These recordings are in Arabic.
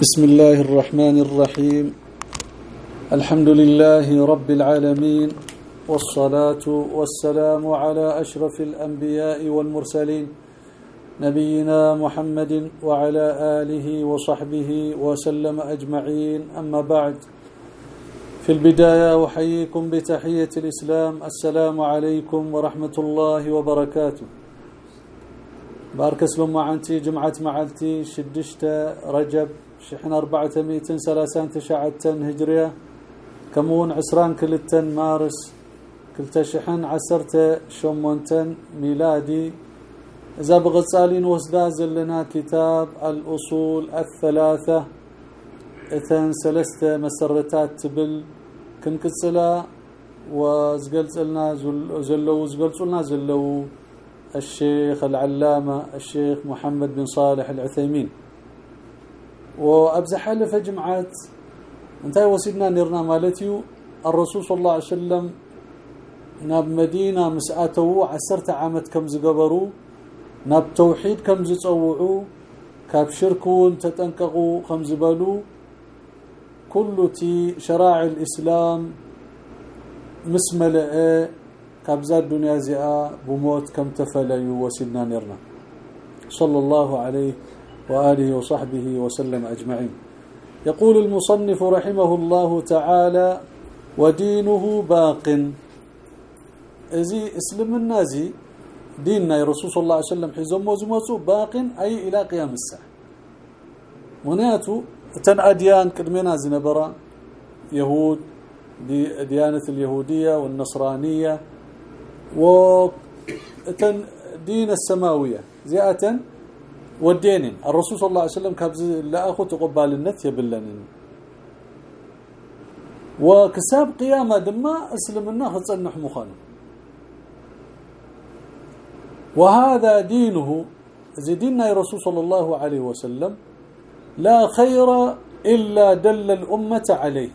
بسم الله الرحمن الرحيم. الحمد لله رب العالمين والصلاة والسلام على أشرف الأنبياء والمرسلين نبينا محمد وعلى آله وصحبه وسلم أجمعين. أما بعد في البداية أحييكم بتحية الإسلام. السلام عليكم ورحمة الله وبركاته. بارك اسلم معنتي جمعة معلتي شدشت رجب شحن أربعة ميتين سلاسان تشعتن هجرية. كمون عسران كلتن مارس. كلتا شحن عسرت شمونتن ميلادي. إذا بغصالين وسدا زلنا كتاب الأصول الثلاثة. إثن سلسته مسرتات تبل. كنكسلا وزقلصلنا زلو زقلصلنا زلو الشيخ العلامة الشيخ محمد بن صالح العثيمين. وابزح حلف جمعات انتهي وسيدنا نيرنا مالتيو الرسول صلى الله عليه وسلم ناب مدينة مسأته عسرت عامت كم زقبروا ناب توحيد كم زصوعوا كاب شركون تتنققوا كم زبلوا كل تي شرائع الإسلام مسملئ كابزا الدنيا زئا بموت كم تفليوا وسيدنا نيرنا. صلى الله عليه وآله وصحبه وسلم أجمعين. يقول المصنف رحمه الله تعالى ودينه باق. ازي اسلم النازي ديننا يا رسول صلى الله عليه وسلم حزمو زمصو باق أي إلى قيام الساعة. مناتو تن أديان قدمنا زنبرا يهود دي ديانة اليهودية والنصرانية وتن دين السماوية. زيادة ودين الرسول صلى الله عليه وسلم كابز لا اخو تقبالنت يبلن وكساب قيامه دما اسلمنا خصنح مخان وهذا دينه زي ديننا الرسول صلى الله عليه وسلم لا خير إلا دل الأمة عليه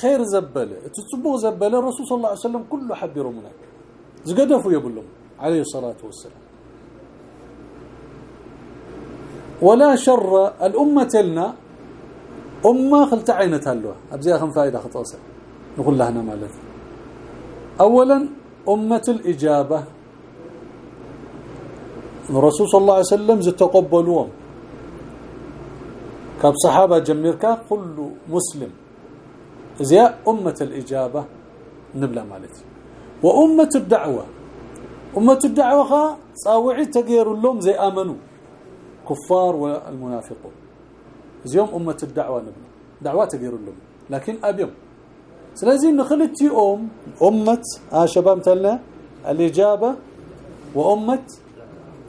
خير زبله تصبوا زبله الرسول صلى الله عليه وسلم كله حبروا منك زقدفوا يقول عليه الصلاة والسلام ولا شر الأمة لنا أمة خلت عينتها له أبزيها خم فائدة خطوسة نقول لها مالت أولا أمة الإجابة. الرسول صلى الله عليه وسلم زتقبلوهم كاب صحابة جميركا كل مسلم. زي أمة الإجابة نبلأ مالتي وأمة الدعوة. أمة الدعوة خا صاوعي تغير لهم زي آمنوا. كفار والمنافقون. زيوم أمة الدعوة نبلا دعوة تغير لهم لكن أبيهم سلازم نخلتي أم. أمة آه شباب تلنا. الإجابة وأمة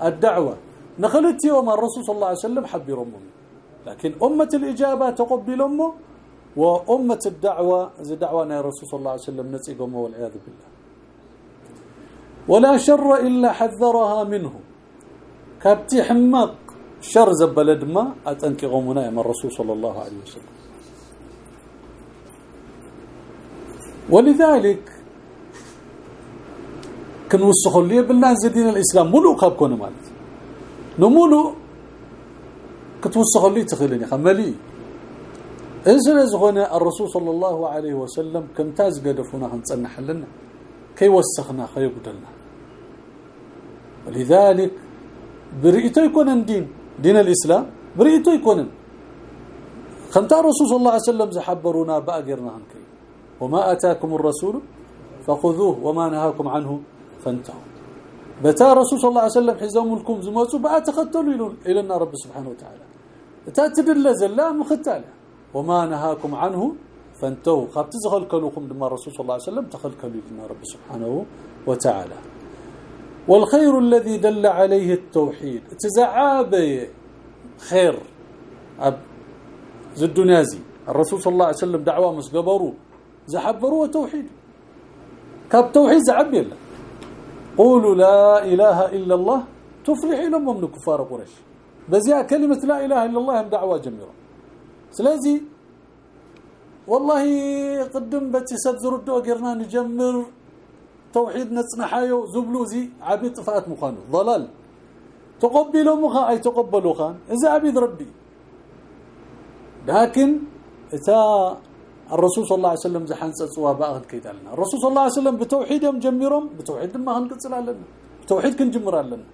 الدعوة. نخلتي أم الرسول صلى الله عليه وسلم حبي رمهم لكن أمة الإجابة تقبل أمه وأمة الدعوة زي دعوانا يا رسول صلى الله عليه وسلم نسيقهم والعياذ بالله. ولا شر إلا حذرها منه. كابتي حماق. شر زبلد ما أتنكغمنا يا الرسول صلى الله عليه وسلم. ولذلك كنوسخوا لي بالله زدين الإسلام ملو كابكون مالت. نمولو كتوسخوا لي تخيلني خملي إنزل زغنا الرسول صلى الله عليه وسلم كم تاز قدفونا هنصنح لنا كي وسخنا خيقدلنا ولذلك برئتو يكون دين دين الإسلام برئتو يكون خمتا الرسول صلى الله عليه وسلم زحبرونا بأقرنا هنكي وما أتاكم الرسول فخذوه وما نهاكم عنه فانتهوا. بتا رسول صلى الله عليه وسلم حزام لكم زموتو بقى تختلوا إلى رب سبحانه وتعالى. تاتدل زلا مختاله وما نهاكم عنه فانتهوا. خبت زخلكلكم دما الرسول صلى الله عليه وسلم تخلكلوا لنا رب سبحانه وتعالى. والخير الذي دل عليه التوحيد. تزعاب خير أب زد نازي الرسول صلى الله عليه وسلم دعوة مسقبروا زحبروا توحيد. كاب توحيد زعب يلا. قولوا لا إله إلا الله تفلح لهم من كفار قريش. بزيا كلمة لا إله إلا الله دعوة جميلة. سلازي والله قدم بتي سدردو غيرنا نجمر توحيد نصنحايو زبلو زي عبي طفات مخانو ضلال. تقبلوا مخا؟ أي تقبلوا خان. إذا عبيد ربي. لكن اتا الرسول صلى الله عليه وسلم زحنصصوا بأغد كيدالنا الرسول صلى الله عليه وسلم بتوحيد يوم جمرهم بتوحيد ما هنقصل لنا. بتوحيد كنجمر لنا.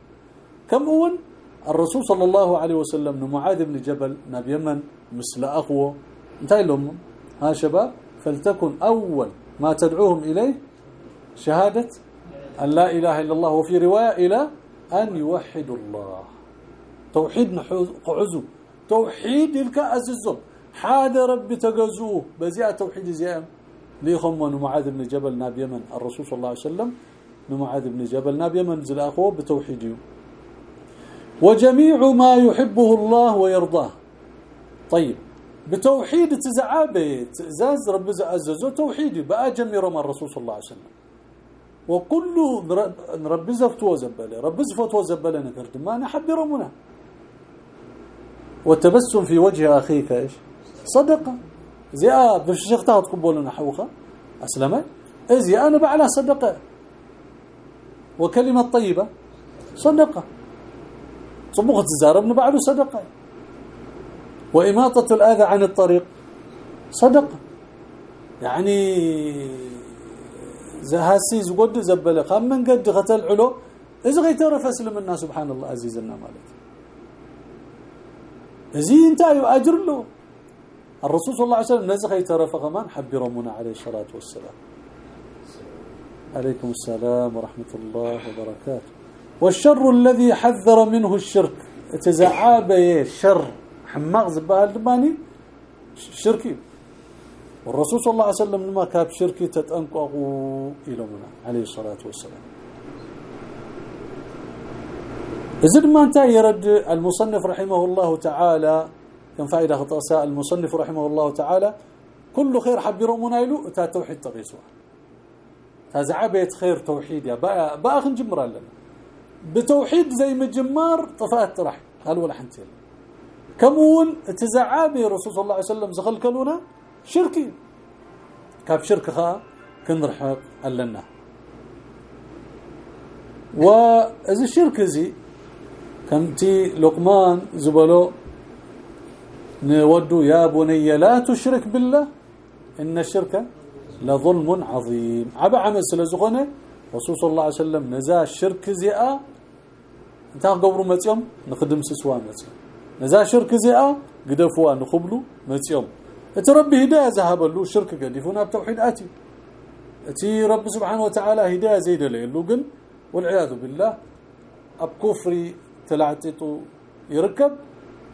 كم أول؟ الرسول صلى الله عليه وسلم معاذ بن جبل نبي يمن مثل اخوه انتهي لهم. ها شباب فلتكن أول ما تدعوهم إليه شهادة أن لا إله إلا الله وفي رواية إلى أن يوحدوا الله. توحيد قعزو. توحيد الكأززهم حاد ربي تجزوه بزياء توحيد زيام ليخم معاذ بن جبل ناب يمن. الرسول صلى الله عليه وسلم معاذ بن جبل ناب يمن زل أخوه بتوحيده وجميع ما يحبه الله ويرضاه. طيب. بتوحيد تزعابه زاز رب عززه توحيدي بقى جميع رمى الرسول صلى الله عليه وسلم. وكل رب زفتو وزبله رب زفتو وزبله نكرت ما نحب رمنا والتبسم في وجه أخيك إيش؟ صدقة. زي بشختها تقبلنا حوخه أسلمت. ازي أنا بعلى صدقة. وكلمة طيبة. صدقة. صبغه الزارب بعده صدقة. وإماطة الآذى عن الطريق. صدقة. يعني زهاسي زقد زبله خم من قد قتل علو اذا غيترف اسلم الناس سبحان الله عزيزنا مالك زي انت أجر له. الرسول صلى الله عليه وسلم نزغ يترف كمان حب رمنا عليه الصلاة والسلام. عليكم السلام ورحمة الله وبركاته. والشر الذي حذر منه الشرك. تزعاب الشر حماق زبال دماني شركي. والرسول صلى الله عليه وسلم لما كاب شركي تتنققوا إلى منا عليه الصلاة والسلام. زد ما أنت يرد المصنف رحمه الله تعالى كم فائدة خطاساء المصنف رحمه الله تعالى كل خير حب يرمونا يلو تا توحيد تغيسوا تزعبت خير توحيد يا بقى نجمر لنا. بتوحيد زي مجمار طفات راح قال ولا حنتي كمون تزعابي رسول صلى الله عليه وسلم زخل كلونا؟ شركي. كاب شرك خا كنرحق لنا واذا الشرك زي كنتي لقمان زبلو نودو يا بني لا تشرك بالله إن الشرك لظلم عظيم. عبا عمل سلازغونه رسول صلى الله عليه وسلم نزا الشرك زئا انت قبروا متيوم نخدم سسوا متيوم. نزا شرك زئا قدفوا نخبلوا متيوم. اتربي هداية ذهبلو شرك قديفونا بتوحيد آتي. أتي رب سبحانه وتعالى هداية زيد له. قل والعياذ بالله أب كفري تلعتيتو يركب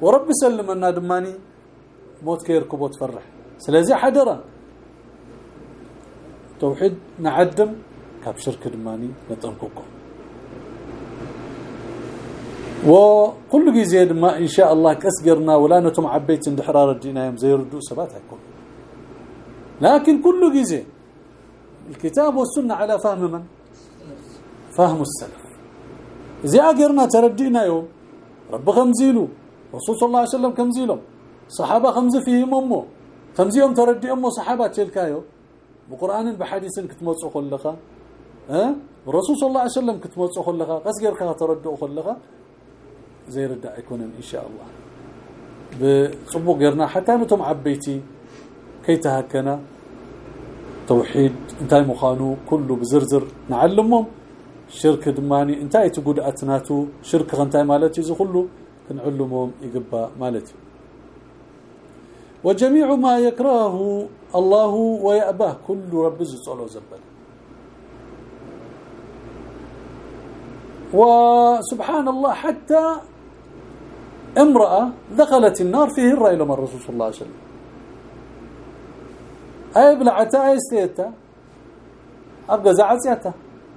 ورب سلمنا دماني موت كيركبو تفرح سلازي حدرا. توحيد نعدم كاب شرك دماني نطنققو وكل جزء ما إن شاء الله كسقرنا ولا نتم عبيت اندحرار الدين يوم زي ردو سبات هيكون. لكن كل جزء الكتاب والسنة على فهم من؟ فهم السلف. زي أجرنا تردينا يوم رب خمزيلو رسول صلى الله عليه وسلم كمزيلهم صحابة خمز فيهم أمه؟ خمزيهم تردي أمه صحابة تلكايو بقرآن بحديث كتمصو خلخه ها؟ الرسول صلى الله عليه وسلم كتمصو خلخه قسغرك تردو خلخه زي رد يكون إن شاء الله. بصبو غيرنا حتى نتم عبيتي. كي تهكنا. توحيد. انتاي مخانو. كله بزرزر. نعلمهم. شرك دماني. انتاي تقول أتناتو. شرك غنتاي مالتي. زي كله كنعلمهم يقبا مالتي. وجميع ما يكرهه الله ويأباه. كل رب زصلو زبل. وسبحان الله. حتى امرأة دخلت النار في هرة إلى الرسول صلى الله عليه وسلم. أي بلعتا أي استيتا أبقى زعزيتا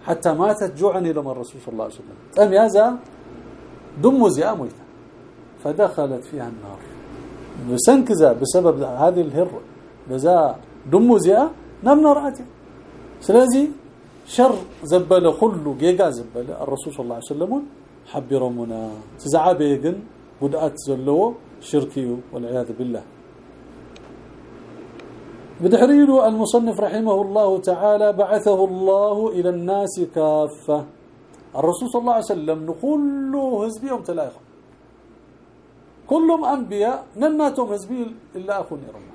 حتى ماتت جوعا إلى الرسول صلى الله عليه وسلم. أم يازا دم زياميتا فدخلت فيها النار. بسنكزا بسبب هذه الهرة بزا دم زيا نم نرأتي سلازي شر زبله كله جيجا زبله الرسول صلى الله عليه وسلم حبرمنا بدات زلو شركي والعياذ بالله. بدحريل المصنف رحمه الله تعالى بعثه الله إلى الناس كافة. الرسول صلى الله عليه وسلم نقول له حزبيهم تلاخ كلهم أنبياء نناتهم حزبي إلا اخو نيرهم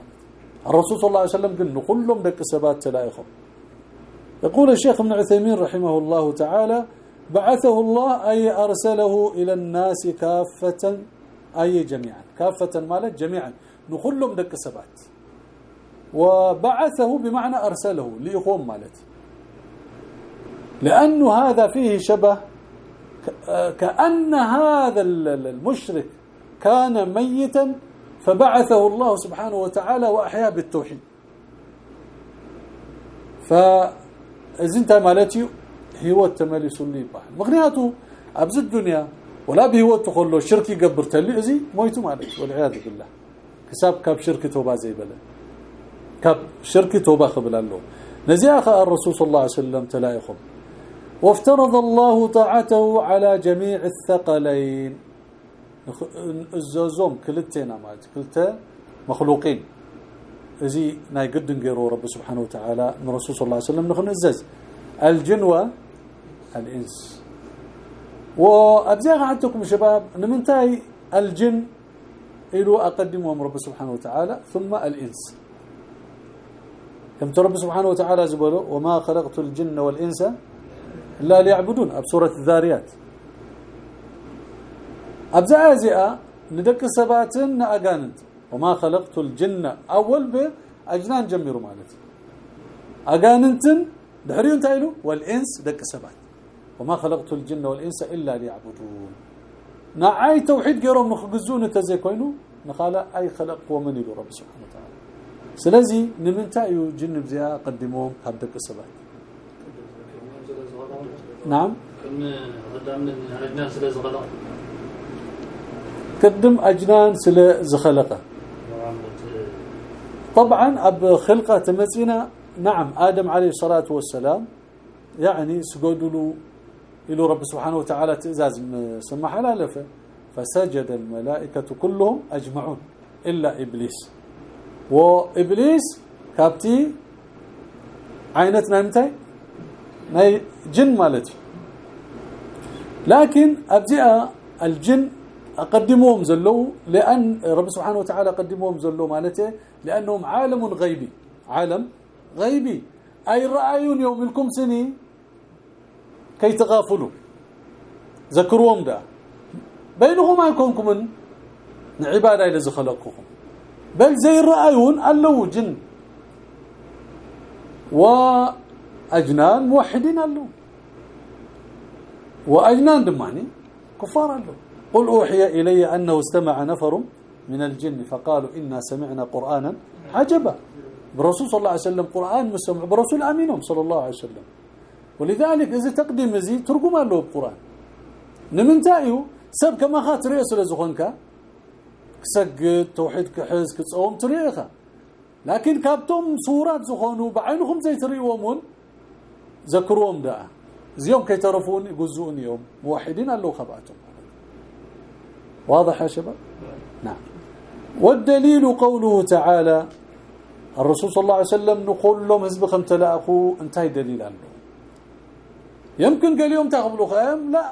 الرسول صلى الله عليه وسلم قلنا كلهم دك سبات تلايخهم يقول الشيخ ابن عثيمين رحمه الله تعالى بعثه الله أي أرسله إلى الناس كافة. أي جميعا كافة مالت جميعا. نخلهم دك سبات وبعثه بمعنى أرسله لإخوان مالت لأنه هذا فيه شبه كأن هذا المشرك كان ميتا فبعثه الله سبحانه وتعالى وأحياه بالتوحيد. فإذن مالتي هو التمالي سني بح مغنياته أبز الدنيا. ولا بهو تخلو شرك يقبر تلي أزي مويتو مالك والعياذ بالله. حساب كاب شرك توبة زي بلا. كاب شرك توبة قبل الله. نزياخ الرسول صلى الله عليه وسلم تلايخم وافترض الله طاعته على جميع الثقلين. الزوزوم كلتنا مالك كلتا مخلوقين. أزي ناي قدن غيرو رب سبحانه وتعالى من الرسول صلى الله عليه وسلم نخن الزز الجن والانس وأبزاغ عندكم شباب نمنتاي الجن إلو أقدمهم رب سبحانه وتعالى ثم الإنس. كم رب سبحانه وتعالى زبلوا وما خلقت الجن والإنس إلا ليعبدون. بسورة الذاريات. أبزاء زئة ندك سباتن أقانت وما خلقت الجن أول بأجنان جميروا مالتي أقاننتن دحريون تايلو والإنس دك سبات. وما خلقت الجن والإنس إلا ليعبدون. نعاي توحيد غيرهم نخجزون تزي كوينو؟ نقالا أي خلق ومن يلو رب سبحانه وتعالى. سلازي نمنتايو جن بزيا قدموهم هبدك سبات نعم؟ قدم أجنان سلا زخلقة. طبعا أب خلقة تمسينا نعم آدم عليه الصلاة والسلام يعني سجدوا له إلى رب سبحانه وتعالى تزاز سمح لفه فسجد الملائكة كلهم أجمعون إلا إبليس. وإبليس كابتي عينتنا متى ناي جن مالتي. لكن ابدأ الجن اقدمهم زلو لأن رب سبحانه وتعالى قدمهم زلو مالته لأنهم عالم غيبي عالم غيبي. أي رأيون يوم لكم سني؟ كي تغافلوا. ذكروهم ده بينهما يكونكم من عبادة إلى خلقكم. بل زي الرأيون اللو جن. وأجنان موحدين اللو وأجنان دماني كفار اللو قل أوحي إلي أنه استمع نفر من الجن فقالوا إنا سمعنا قرآنا عجبا. برسول صلى الله عليه وسلم قرآن مسمع برسول أمينهم صلى الله عليه وسلم. ولذلك إذا تقدم زي ترجم له القرآن. نمنتايو سب كما خاطر رئيس لزخونك سجد توحيد كحز كصوم تريخه لكن كابتم صورات زخونوا بعينهم زي تريومون ذكروهم ده زيوم كي تعرفون يجزون يوم. موحدين الله خباتهم واضح يا شباب؟ نعم. والدليل قوله تعالى الرسول صلى الله عليه وسلم نقول لهم حزبكم تلاقوا انتهى دليل عنه. يمكن قال يوم تقبلوا خيام لا.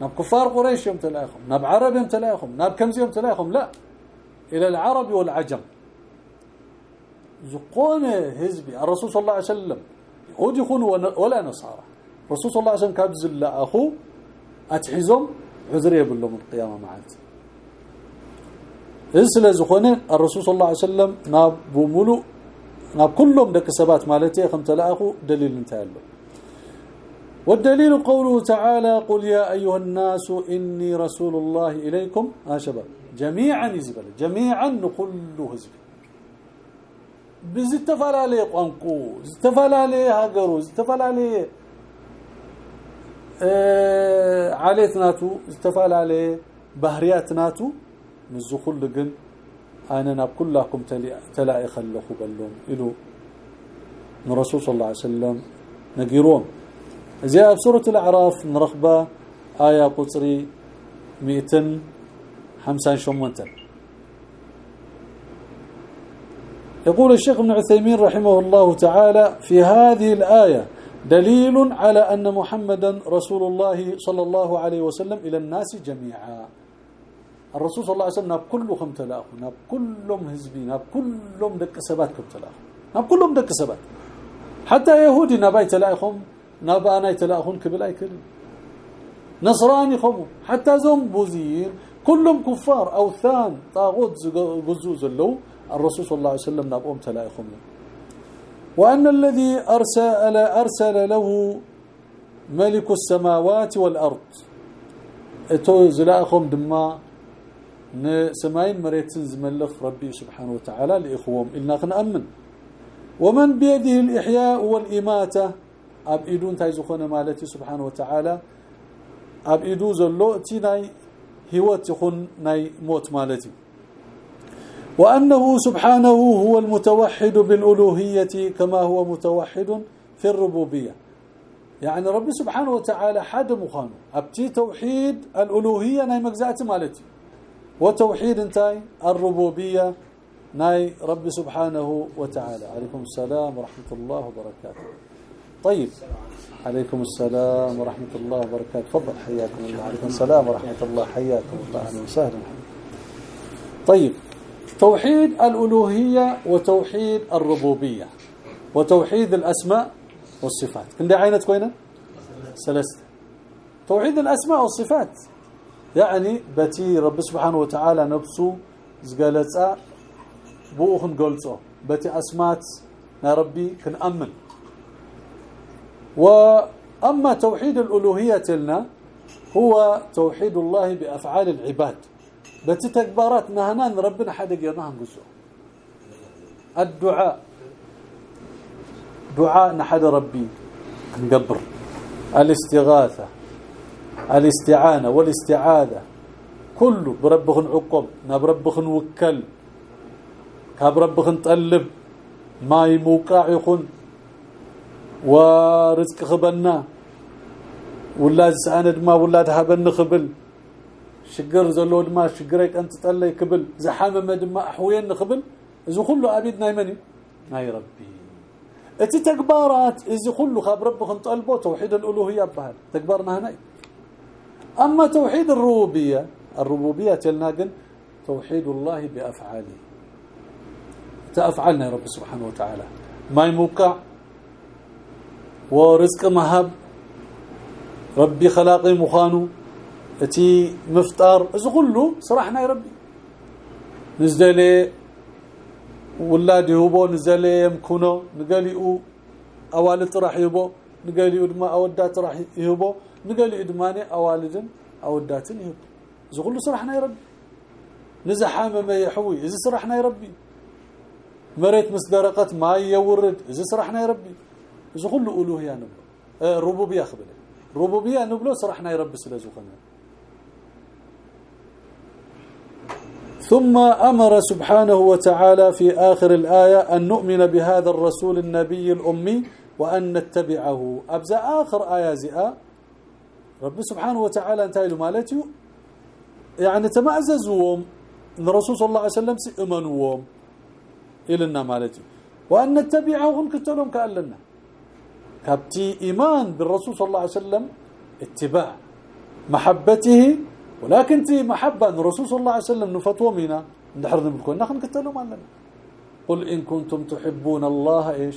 ناب كفار قريش يوم تلاقهم ناب عرب يوم تلاقهم ناب كمز يوم تلاقهم لا. إلى العرب والعجم. زقون حزبي الرسول صلى الله عليه وسلم يهود يكون ولا نصارى. الرسول صلى الله عليه وسلم كابز الله أخو أتحزم عذر يبلهم القيامة معلت اسلا زخونه الرسول صلى الله عليه وسلم ناب بملو ناب كلهم دك سبات مالتي خم تلاقوا دليل انتهى والدليل قوله تعالى قل يا أيها الناس إني رسول الله إليكم. ها شباب جميعا يزبل جميعا كل حزب بزتفلالي قنقو زتفلالي هاجرو زتفلالي آه عليتناتو زتفلالي بهرياتناتو نزخل أنا ناب كلكم تلاقي خلخوا بلهم إلو من رسول صلى الله عليه وسلم نقيرون زي سورة الأعراف نرخبة آية قصري 258 يقول الشيخ ابن عثيمين رحمه الله تعالى في هذه الآية دليل على أن محمدا رسول الله صلى الله عليه وسلم إلى الناس جميعا. الرسول صلى الله عليه وسلم ناب كلهم تلاخو ناب كلهم هزبي ناب كلهم دك سبات كم ناب كلهم دك سبات. حتى يهودي نباي تلاخهم نابا أنا تلاخون كبلاي كل نصراني خمو. حتى زوم بوزير كلهم كفار. اوثان طاغوت غزوز اللو الرسول صلى الله عليه وسلم نابهم تلاخهم وأن الذي أرسل أرسل له ملك السماوات والأرض. إتو زلاخهم دما. نسماين مريتن زملخ ربي سبحانه وتعالى لإخوهم. إلنا نأمن ومن بيده الإحياء والإماتة ابيدون تايزخون مالتي سبحانه وتعالى ابيدو زلو تي ناي هيوت يخون ناي موت مالتي وأنه سبحانه هو المتوحد بالألوهية كما هو متوحد في الربوبية يعني ربي سبحانه وتعالى حد مخانو. ابتي توحيد الالوهيه ناي مجزات مالتي وتوحيد انتاي الربوبيه ناي ربي سبحانه وتعالى عليكم السلام ورحمه الله وبركاته طيب. عليكم السلام ورحمة الله وبركاته. تفضل حياكم الله. عليكم السلام ورحمة الله. حياكم الله. أهلا وسهلا. طيب. توحيد الألوهية وتوحيد الربوبية وتوحيد الأسماء والصفات. كندي عينت كوينه ثلاثة توحيد الأسماء والصفات. يعني بتي رب سبحانه وتعالى نفسه زغلصا بوخن قلصو بتي أسمات يا ربي كنامن وأما توحيد الألوهية لنا هو توحيد الله بأفعال العباد. بتي تكبارات نهنان ربنا حدا يضاهم جزء الدعاء. دعاء نحد ربي. نقبر الاستغاثة. الاستعانة والاستعاذة. كله بربخ عقب نبربخ وكل. كبربخ طلب ما يموقع يكون ورزق خبنا ولاد ساند ما ولاد هبن خبل. شجر زلو دما شجرك أنت طلي كبل. زحامة دما احوين خبل إذا كله أبيد نايمني. ناي ربي. اتي تكبارات إذا كله خاب ربكم طلبوا توحيد الألوهية بهال تكبرنا هنا. أما توحيد الربوبية الربوبية تلناقن توحيد الله بأفعاله. تأفعلنا يا رب سبحانه وتعالى. ما يموقع ورزق مهب. ربي خلاقي مخانو. اتي مفطر اذا كله صراحنا يا ربي. نزدلي ولاد يهبو نزل يمكنو نقاليو أوالد راح يهبو نقاليو دما أودات راح يهبو نقاليو دماني أوالدن أوداتن يهبو. زغل صرحنا يا ربي. نزحام ما يحوي. اذا صرحنا يا ربي. مريت مسدرقت ما يورد. اذا صرحنا يا ربي. كله الوهيه نبلو. آه ربوبية خبل ربوبية نبلو صرحنا يا ربي سلازوخنا ثم أمر سبحانه وتعالى في آخر الآية أن نؤمن بهذا الرسول النبي الأمي وأن نتبعه. أبزا آخر آية زئاء رب سبحانه وتعالى انتهي مالتي يعني تمعززوهم إن الرسول صلى الله عليه وسلم سئمنوهم إلنا مالتي وأن نتبعهم كتلهم كألنا. كابتي إيمان بالرسول صلى الله عليه وسلم اتباع محبته ولكن تي محبة الرسول صلى الله عليه وسلم نفتوى منا نحر نبكون نحن كتلوا مالنا قل إن كنتم تحبون الله إيش؟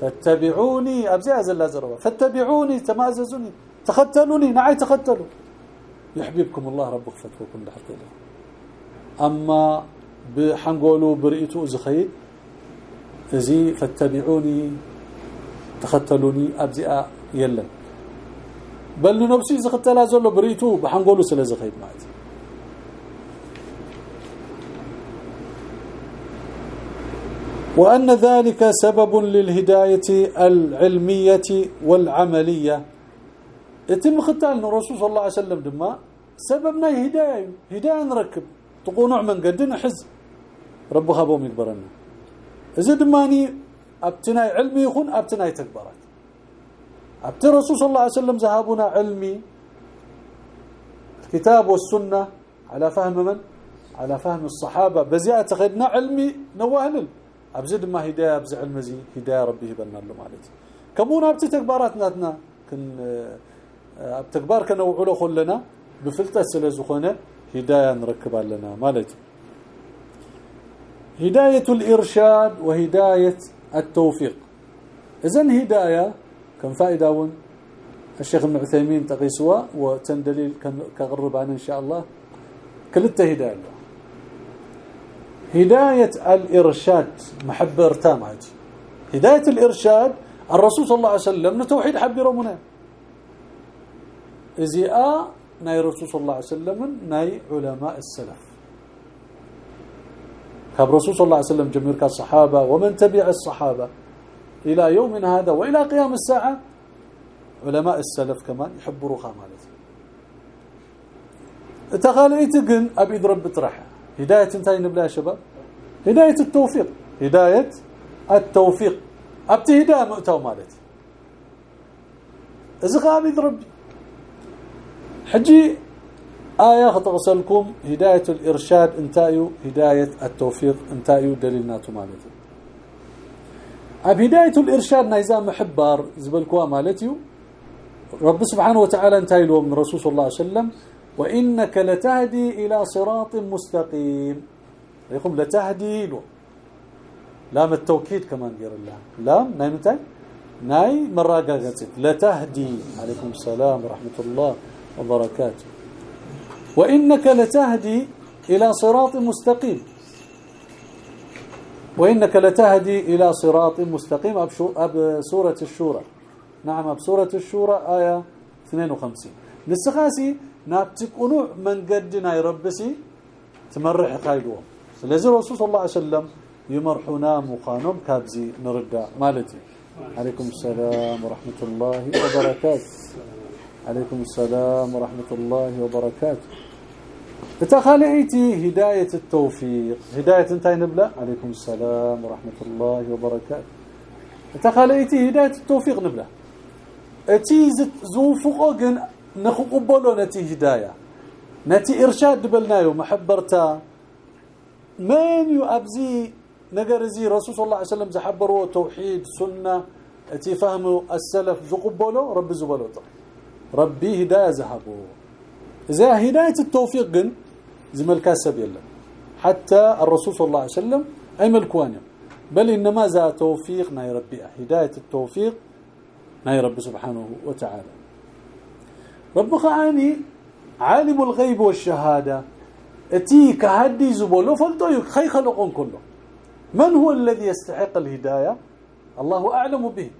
فاتبعوني. لا زروا. فاتبعوني تماززوني تختلوني نعي تختلوا يحببكم الله ربك فتوكم نحر كده. أما بحنقولوا برئتو زخيد زي فاتبعوني. تختلوني ابزي يلا بل نفسي زختلا زلو بريتو بحنقولو سلا خيب مات وأن ذلك سبب للهداية العلمية والعملية يتم ختال الرسول صلى الله عليه وسلم دما سببنا هدايه هدايه نركب تقونع من قدنا حز رب خابهم يكبرنا اذا دماني ابتناي علمي يخون ابتناي تكبرات عبد الرسول صلى الله عليه وسلم ذهبنا علمي. الكتاب والسنة على فهم من؟ على فهم الصحابة. بزياء تخدنا علمي نواهل ابزد ما هداية ابز علم زي هداية ربي يبنى له مالتي كمونا ابتي تكباراتنا كن ابتكبار كنوعوا له خلنا. بفلتة سلازخونه هداية نركب لنا مالتي هداية الإرشاد وهداية التوفيق. اذا هداية كم فائدة ون الشيخ ابن عثيمين تقيسوا وتندليل كغرب إن شاء الله. كلته هداية. له هداية الإرشاد محبة ارتام هداية الإرشاد الرسول صلى الله عليه وسلم نتوحيد حبيره منا ازياء ناي الرسول صلى الله عليه وسلم ناي علماء السلف. كاب رسول صلى الله عليه وسلم جميع الصحابه ومن تبع الصحابة. إلى يومنا هذا وإلى قيام الساعة علماء السلف كمان يحبوا رخا مالتي تخاليت جن أبي رب طرح هداية انتي نبلا شباب؟ هداية التوفيق. هداية التوفيق. أبتي هداية مؤتو مالتي إذا أبي ربي حجي آية خطغسلكم هداية الإرشاد انتايو هداية التوفيق انتايو دليلناتو مالتي. أب هداية الإرشاد نايزا محبار زبلكوا مالتيو. رب سبحانه وتعالى انتهى له من رسول صلى الله عليه وسلم. وإنك لتهدي إلى صراط مستقيم. يقوم لتهدي له. لام التوكيد كمان غير الله. لام؟ ناي متى؟ ناي مراقه لتهدي. عليكم السلام ورحمة الله وبركاته. وإنك لتهدي إلى صراط مستقيم. وإنك لتهدي إلى صراط مستقيم. أب سورة الشورى. نعم بسورة الشورى آية 52 نسخاسي نابتك قنوع من قدنا يربسي تمرح خايلوه سلازي الرسول صلى الله عليه وسلم يمرحنا مقانم كابزي نرد مالتي. عليكم السلام ورحمة الله وبركاته. عليكم السلام ورحمة الله وبركاته. تخلعيتي هداية التوفيق. هداية انتهي نبلة؟ عليكم السلام ورحمة الله وبركاته. تخلعيتي هداية التوفيق نبلة. اتي زوفقو جن نخقبلو نتي هداية. نتي إرشاد دبلنايو محبرتا. من يؤبزي نجر زي رسول الله عليه وسلم زحبروا توحيد سنة. اتي فهموا السلف زقبلو رب زبلو ربي هداية ذهبوا إذا هداية التوفيق جن زمل كاسب يلا. حتى الرسول صلى الله عليه وسلم أي ملكوانه بل إنما ذا توفيق ناي ربي هداية التوفيق ناي رب سبحانه وتعالى. رب خاني عالم الغيب والشهادة. أتي كهدي زبولو فلتو خي خلقون كله. من هو الذي يستحق الهداية؟ الله أعلم به.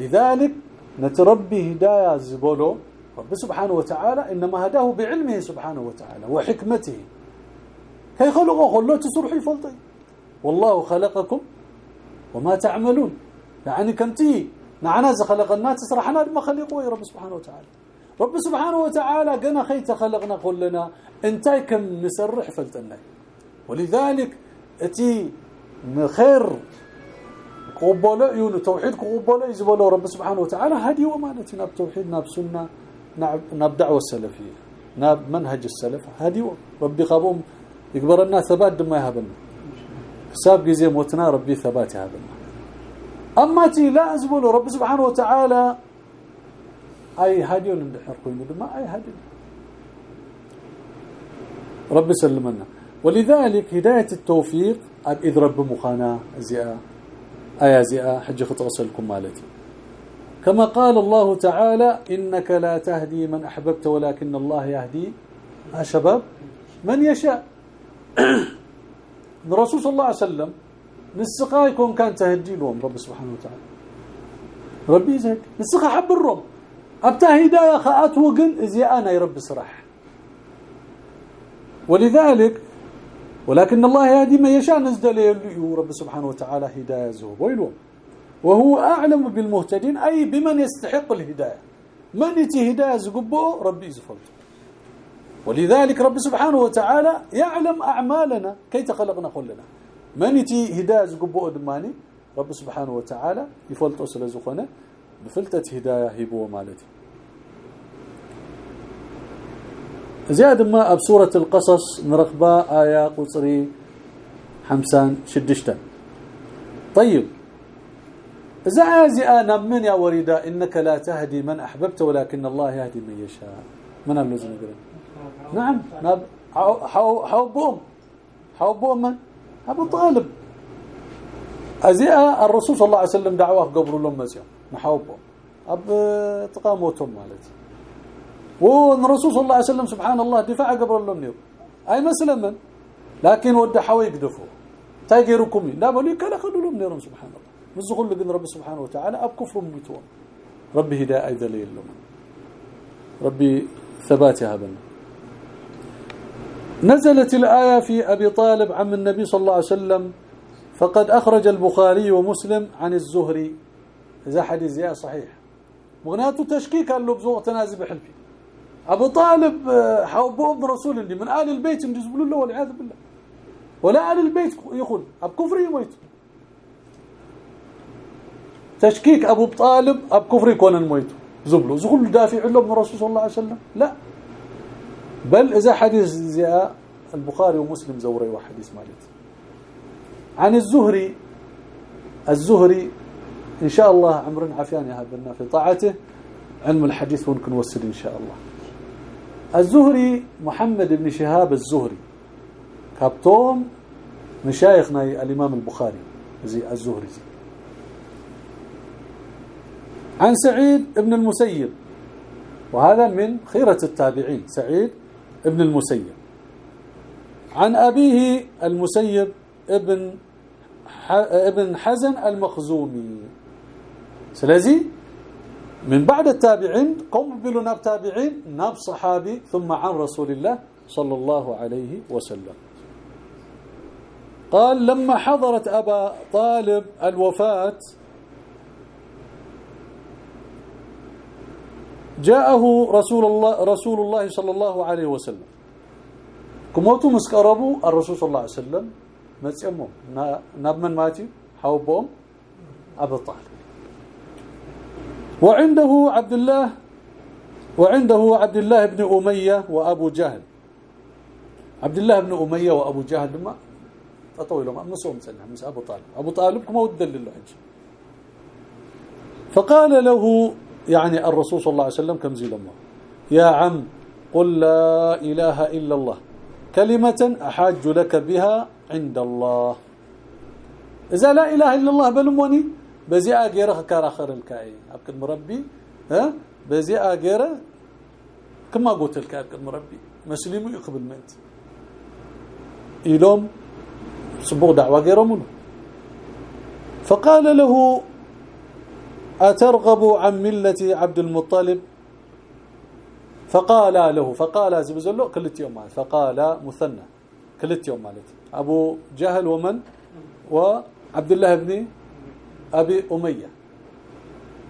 لذلك نتربي هداية زبولو. رب سبحانه وتعالى إنما هداه بعلمه سبحانه وتعالى وحكمته. كي خلقوا خلو تسرح الفلطي. والله خلقكم وما تعملون. يعني كنتي نعنا خلقنا تسرحنا ما خلقوا رب سبحانه وتعالى. رب سبحانه وتعالى قنا خيت خلقنا كلنا انتي كم نسرح فلتنا. ولذلك اتي خير قبول يون توحيد قبول يزبل رب سبحانه وتعالى هدي ومانتنا بتوحيد ناب سنة. ناب دعوه السلفيه ناب منهج السلف. هدي ربي قابوم يكبرنا ثبات دما يهبنا حساب جزي موتنا ربي ثبات يهبنا أما تي لا أزبل رب سبحانه وتعالى أي هادي اندحركم ما أي هادي رب سلمنا. ولذلك هداية التوفيق إذ رب مخانا زئا ايا زئا حج خطغسلكم مالتي. كما قال الله تعالى إنك لا تهدي من أحببت ولكن الله يهدي يا شباب من يشاء. الرسول صلى الله عليه وسلم نسقا يكون كان تهدي لهم رب سبحانه وتعالى. ربي زيك نسقا حب الرب. أبتا هداية خات وقن ازي أنا يا رب صراح ولذلك ولكن الله يهدي من يشاء نزل له رب سبحانه وتعالى هداية زوب ويلو وهو أعلم بالمهتدين أي بمن يستحق الهداية. من يتي هداية زقبه ربي يزفلت ولذلك رب سبحانه وتعالى يعلم أعمالنا كي تخلقنا كلنا. منتي هداية زقبو ادماني رب سبحانه وتعالى يفلطو سلازخونه بفلتة هداية هيبو مالتي. زياد ما بسوره القصص نرقبا آية قصري حمسان شدشتا. طيب زعازي أنا من يا وريدا إنك لا تهدي من أحببت ولكن الله يهدي من يشاء. من اللزم نقول نعم. ناب حوبهم. حوبهم من؟ أبو طالب. أزياء الرسول صلى الله عليه وسلم دعوة قبروا لهم مسيا نحوبهم. أب تقاموتهم مالتي. والرسول صلى الله عليه وسلم سبحان الله دفاع قبر لهم أي مسلما لكن ود حوي يقدفوا تاجركم. لا بلي كلا خلوا لهم سبحان الله. مزغل لكن رب سبحانه وتعالى أب كفر ميتون ربي هدايه أيضا لهم. ربي ثباتها بنا نزلت الآية في أبي طالب عم النبي صلى الله عليه وسلم فقد أخرج البخاري ومسلم عن الزهري. إذا حديث زي صحيح. مغنياته تشكيك قال له بزوغ تنازي بحلفي. أبو طالب آه، أبن رسول الله من آل البيت يجزبوا له والعياذ بالله. ولا آل البيت يقول أب كفري يميت تشكيك أبو طالب أب كفري يكون الميت زبلو. زغل دافع له ابن رسول صلى الله عليه وسلم. لا. بل إذا حديث زي البخاري ومسلم زوري وحديث مالت. عن الزهري. الزهري إن شاء الله عمر عفيان يهبنا في طاعته. علم الحديث ممكن نوصل إن شاء الله. الزهري محمد بن شهاب الزهري. كابتوم مشايخنا الإمام البخاري. زي الزهري زي. عن سعيد بن المسيب. وهذا من خيرة التابعين سعيد ابن المسيب. عن أبيه المسيب ابن ابن حزن المخزومي. سلازي من بعد التابعين قوم بلو ناب تابعين ناب صحابي ثم عن رسول الله صلى الله عليه وسلم. قال لما حضرت أبا طالب الوفاة جاءه رسول الله رسول الله صلى الله عليه وسلم. كموتو مسقربوا الرسول صلى الله عليه وسلم مصيمهم ناب من ماتي حوبهم ابو طالب وعنده عبد الله وعنده عبد الله بن أمية وأبو جهل. عبد الله بن أمية وأبو جهل ما اطولوا ما سنة مس أبو طالب. أبو طالب كما ودل له. فقال له يعني الرسول صلى الله عليه وسلم كم زي لما يا عم قل لا إله إلا الله. كلمة أحاج لك بها عند الله. إذا لا إله إلا الله بلموني بزي أجيره كراخر الكائي. أبكد مربي ها؟ بزي أجيره كما قلت لك أبكد مربي مسلم يقبل منت. إلوم سبوغ دعوة غيره منه. فقال له أترغب عن ملة عبد المطلب؟ فقال له فقال زبزلو كلت يوم مالت فقال مثنى كلت يوم مالت أبو جهل ومن؟ وعبد الله بن أبي أمية.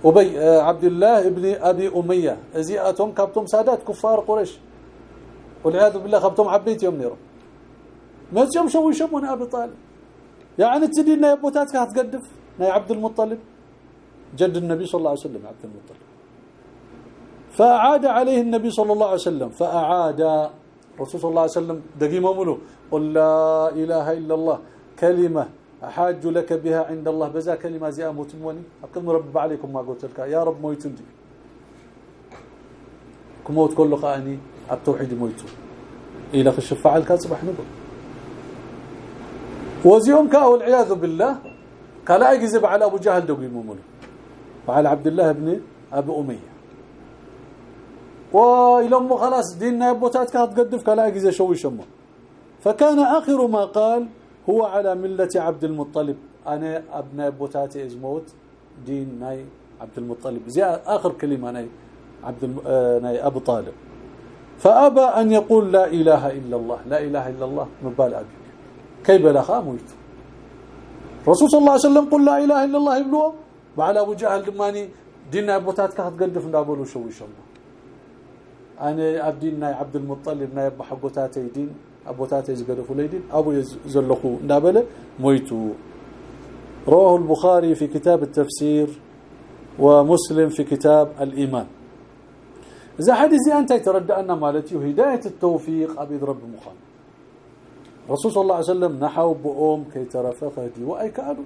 أبي عبد الله ابن أبي أمية. ازياتهم كابتم سادات كفار قريش. والعياذ بالله خبتم عبيت يوم نيرو. ما تشم شو يشمون أبي طالب. يعني تدينا يبوتاتك هتقدف؟ ناي عبد المطلب؟ جد النبي صلى الله عليه وسلم عبد المطلب. فأعاد عليه النبي صلى الله عليه وسلم فأعاد. رسول صلى الله عليه وسلم دقيمة قل لا إله إلا الله كلمة أحاج لك بها عند الله بزا كلمة زي أموت موني أقل رب عليكم ما قلت لك. يا رب مويتون دي. كموت كل قاني التوحيد مويتون إلى الشفاعة الكاسب نقول وزيوم كاو العياذ بالله. قال اجزب على أبو جهل دقيمه ملو وعلى عبد الله بن أبي أمية. ويلمو خلاص ديننا يبوتات كانت قدف كلا اجزه شوي شمه. فكان آخر ما قال هو على ملة عبد المطلب. أنا ابناء بوتاتي ازموت دين ناي عبد المطلب. زي آخر كلمة ناي عبد الم... آه ناي أبو طالب. فأبى أن يقول لا إله إلا الله. لا إله إلا الله مبال ابي كيف خامويت رسول صلى الله عليه وسلم قل لا إله إلا الله ابنه. وعلى أبو جهل دماني ديننا بوتات كاتقدف اندابلو شو يشمو أنا ابدينا عبد المطلب نايب بحقوتاتي دين أبوتات يزقدفوا ليدين ابو يزلقو اندابله مويتو. رواه البخاري في كتاب التفسير ومسلم في كتاب الإيمان. إذا حديث أنت ترد أن مالتي هداية التوفيق ابي رب مخالف. الله صلى الله عليه وسلم نحو بؤوم كي ترفقه دي وأي كانوا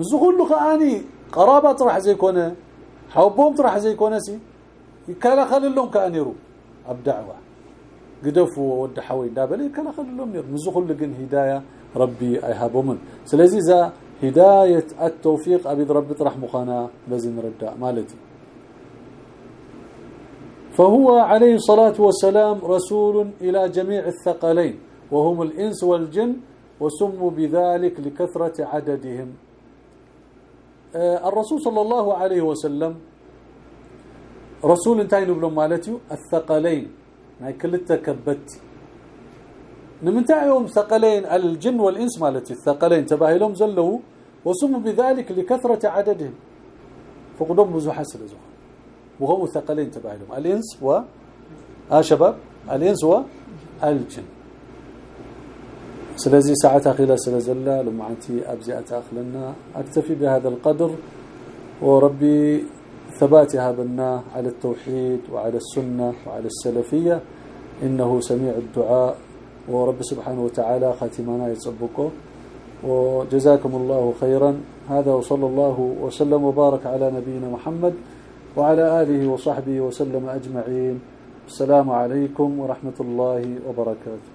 مزغل قاني قرابه طرح زي كونه حبهم طرح زي كونه سي يكلا خلل لهم كانيرو الدعوه قدفوا ودحوي دابلي كلا خلهم ير مزخل لكن هدايه ربي ايهابهم سلازي ذا هدايه التوفيق ابي رب طرح مخانا لازم نردا مالتي فهو عليه الصلاة والسلام رسول إلى جميع الثقلين وهم الإنس والجن وسموا بذلك لكثرة عددهم. الرسول صلى الله عليه وسلم رسول انتين بلوم مالتي الثقلين ما كل التكبت نمنتع يوم ثقلين الجن والإنس مالتي الثقلين تباهلهم زلوا وسموا بذلك لكثرة عددهم. فقدوم بزو حسر زو وهم الثقلين تباهلهم الإنس و ها شباب الإنس والجن سلازي ساعة أخيلة سلازلة لمعنتي أبزي أتأخلنا أكتفي بهذا القدر وربي ثبات هابنا على التوحيد وعلى السنة وعلى السلفية. إنه سميع الدعاء ورب سبحانه وتعالى خاتمنا يتصبكه وجزاكم الله خيرا. هذا وصلى الله وسلم وبارك على نبينا محمد وعلى آله وصحبه وسلم أجمعين. السلام عليكم ورحمة الله وبركاته.